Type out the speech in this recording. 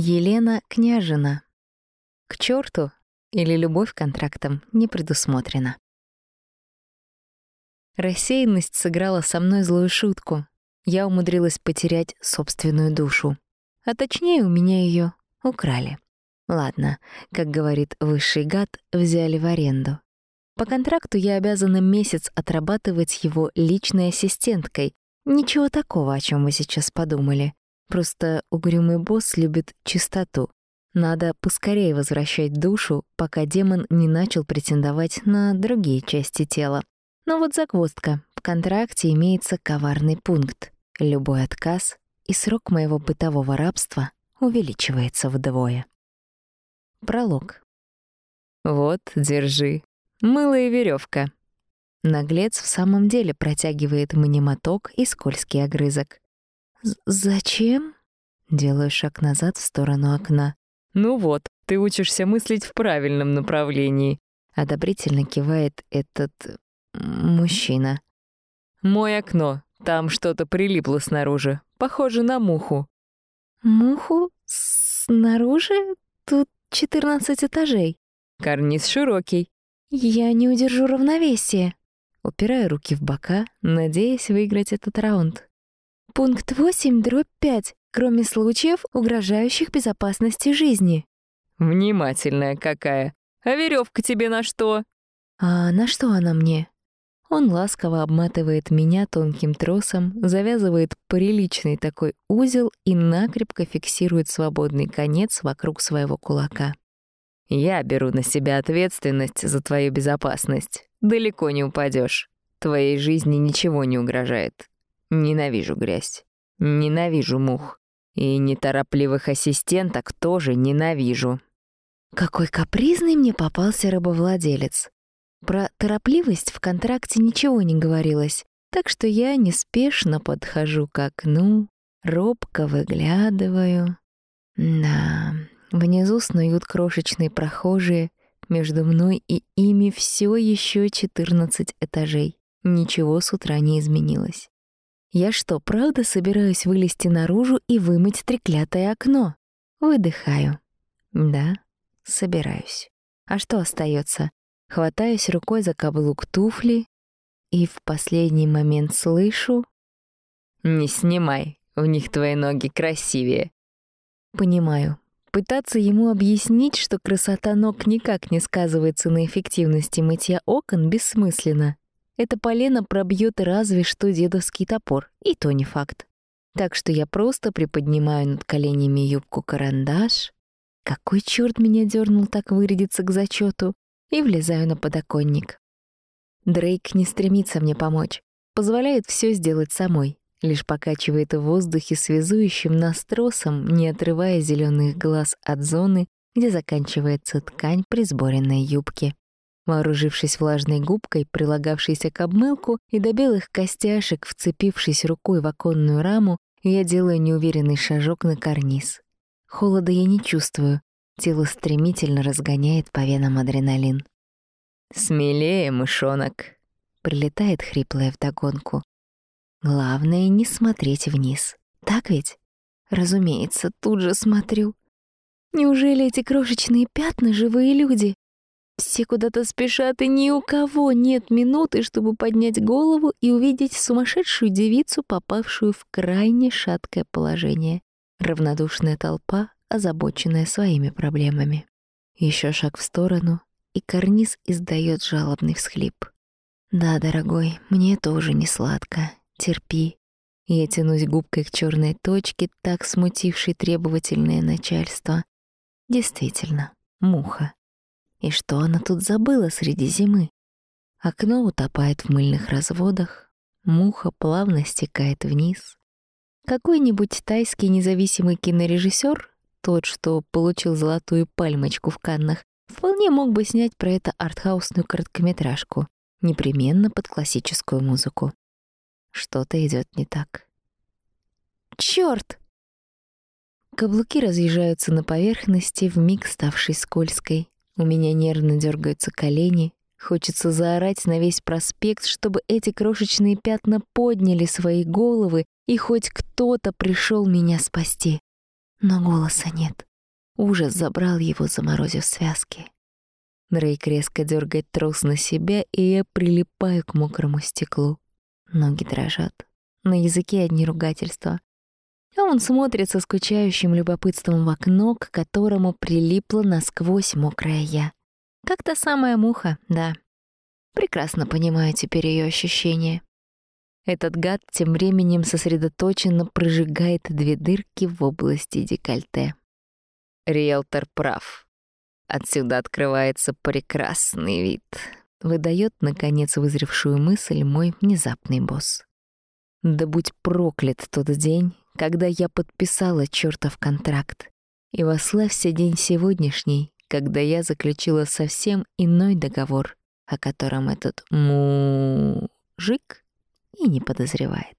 Елена Княжина. К черту или любовь контрактом не предусмотрена. Рассеянность сыграла со мной злую шутку. Я умудрилась потерять собственную душу. А точнее, у меня ее украли. Ладно, как говорит высший гад, взяли в аренду. По контракту я обязана месяц отрабатывать его личной ассистенткой. Ничего такого, о чем вы сейчас подумали. Просто угрюмый босс любит чистоту. Надо поскорее возвращать душу, пока демон не начал претендовать на другие части тела. Но вот загвоздка. В контракте имеется коварный пункт. Любой отказ, и срок моего бытового рабства увеличивается вдвое. Пролог. «Вот, держи. Мыло и веревка. Наглец в самом деле протягивает мне моток и скользкий огрызок. «Зачем?» Делаю шаг назад в сторону окна. «Ну вот, ты учишься мыслить в правильном направлении», — одобрительно кивает этот... мужчина. «Мой окно. Там что-то прилипло снаружи. Похоже на муху». «Муху? Снаружи? Тут 14 этажей». «Карниз широкий». «Я не удержу равновесие». Упираю руки в бока, надеясь выиграть этот раунд. Пункт 8, дробь 5. Кроме случаев, угрожающих безопасности жизни. Внимательная какая. А веревка тебе на что? А на что она мне? Он ласково обматывает меня тонким тросом, завязывает приличный такой узел и накрепко фиксирует свободный конец вокруг своего кулака. «Я беру на себя ответственность за твою безопасность. Далеко не упадешь. Твоей жизни ничего не угрожает. Ненавижу грязь. Ненавижу мух. И неторопливых ассистенток тоже ненавижу. Какой капризный мне попался рабовладелец. Про торопливость в контракте ничего не говорилось, так что я неспешно подхожу к окну, робко выглядываю. Да, внизу снуют крошечные прохожие, между мной и ими все еще 14 этажей. Ничего с утра не изменилось. Я что, правда собираюсь вылезти наружу и вымыть треклятое окно? Выдыхаю. Да, собираюсь. А что остается? Хватаюсь рукой за каблук туфли и в последний момент слышу... «Не снимай, в них твои ноги красивее». Понимаю. Пытаться ему объяснить, что красота ног никак не сказывается на эффективности мытья окон, бессмысленно. Это полено пробьет разве что дедовский топор, и то не факт. Так что я просто приподнимаю над коленями юбку-карандаш. Какой черт меня дернул так вырядиться к зачету? И влезаю на подоконник. Дрейк не стремится мне помочь. Позволяет все сделать самой. Лишь покачивает в воздухе связующим нас тросом, не отрывая зеленых глаз от зоны, где заканчивается ткань присборенной юбки. Вооружившись влажной губкой, прилагавшейся к обмылку, и до белых костяшек, вцепившись рукой в оконную раму, я делаю неуверенный шажок на карниз. Холода я не чувствую, тело стремительно разгоняет по венам адреналин. «Смелее, мышонок!» — прилетает хриплая вдогонку. Главное — не смотреть вниз. Так ведь? Разумеется, тут же смотрю. Неужели эти крошечные пятна — живые люди? Все куда-то спешат, и ни у кого нет минуты, чтобы поднять голову и увидеть сумасшедшую девицу, попавшую в крайне шаткое положение. Равнодушная толпа, озабоченная своими проблемами. Еще шаг в сторону, и карниз издает жалобный всхлип. «Да, дорогой, мне тоже не сладко. Терпи». Я тянусь губкой к черной точке, так смутившей требовательное начальство. Действительно, муха. И что она тут забыла среди зимы? Окно утопает в мыльных разводах, муха плавно стекает вниз. Какой-нибудь тайский независимый кинорежиссер, тот, что получил золотую пальмочку в Каннах, вполне мог бы снять про это артхаусную короткометражку, непременно под классическую музыку. Что-то идет не так. Чёрт! Каблуки разъезжаются на поверхности, вмиг ставшей скользкой. У меня нервно дергаются колени. Хочется заорать на весь проспект, чтобы эти крошечные пятна подняли свои головы, и хоть кто-то пришел меня спасти. Но голоса нет. Ужас забрал его, заморозив связки. Дрейк резко дергает трос на себя, и я прилипаю к мокрому стеклу. Ноги дрожат. На языке одни ругательства. А он смотрит со скучающим любопытством в окно, к которому прилипла насквозь мокрая я. Как та самая муха, да. Прекрасно понимаю теперь ее ощущения. Этот гад тем временем сосредоточенно прожигает две дырки в области декольте. Риэлтор прав. Отсюда открывается прекрасный вид. Выдает, наконец, вызревшую мысль мой внезапный босс. Да будь проклят тот день, когда я подписала чертов контракт. И вославься день сегодняшний, когда я заключила совсем иной договор, о котором этот мужик и не подозревает.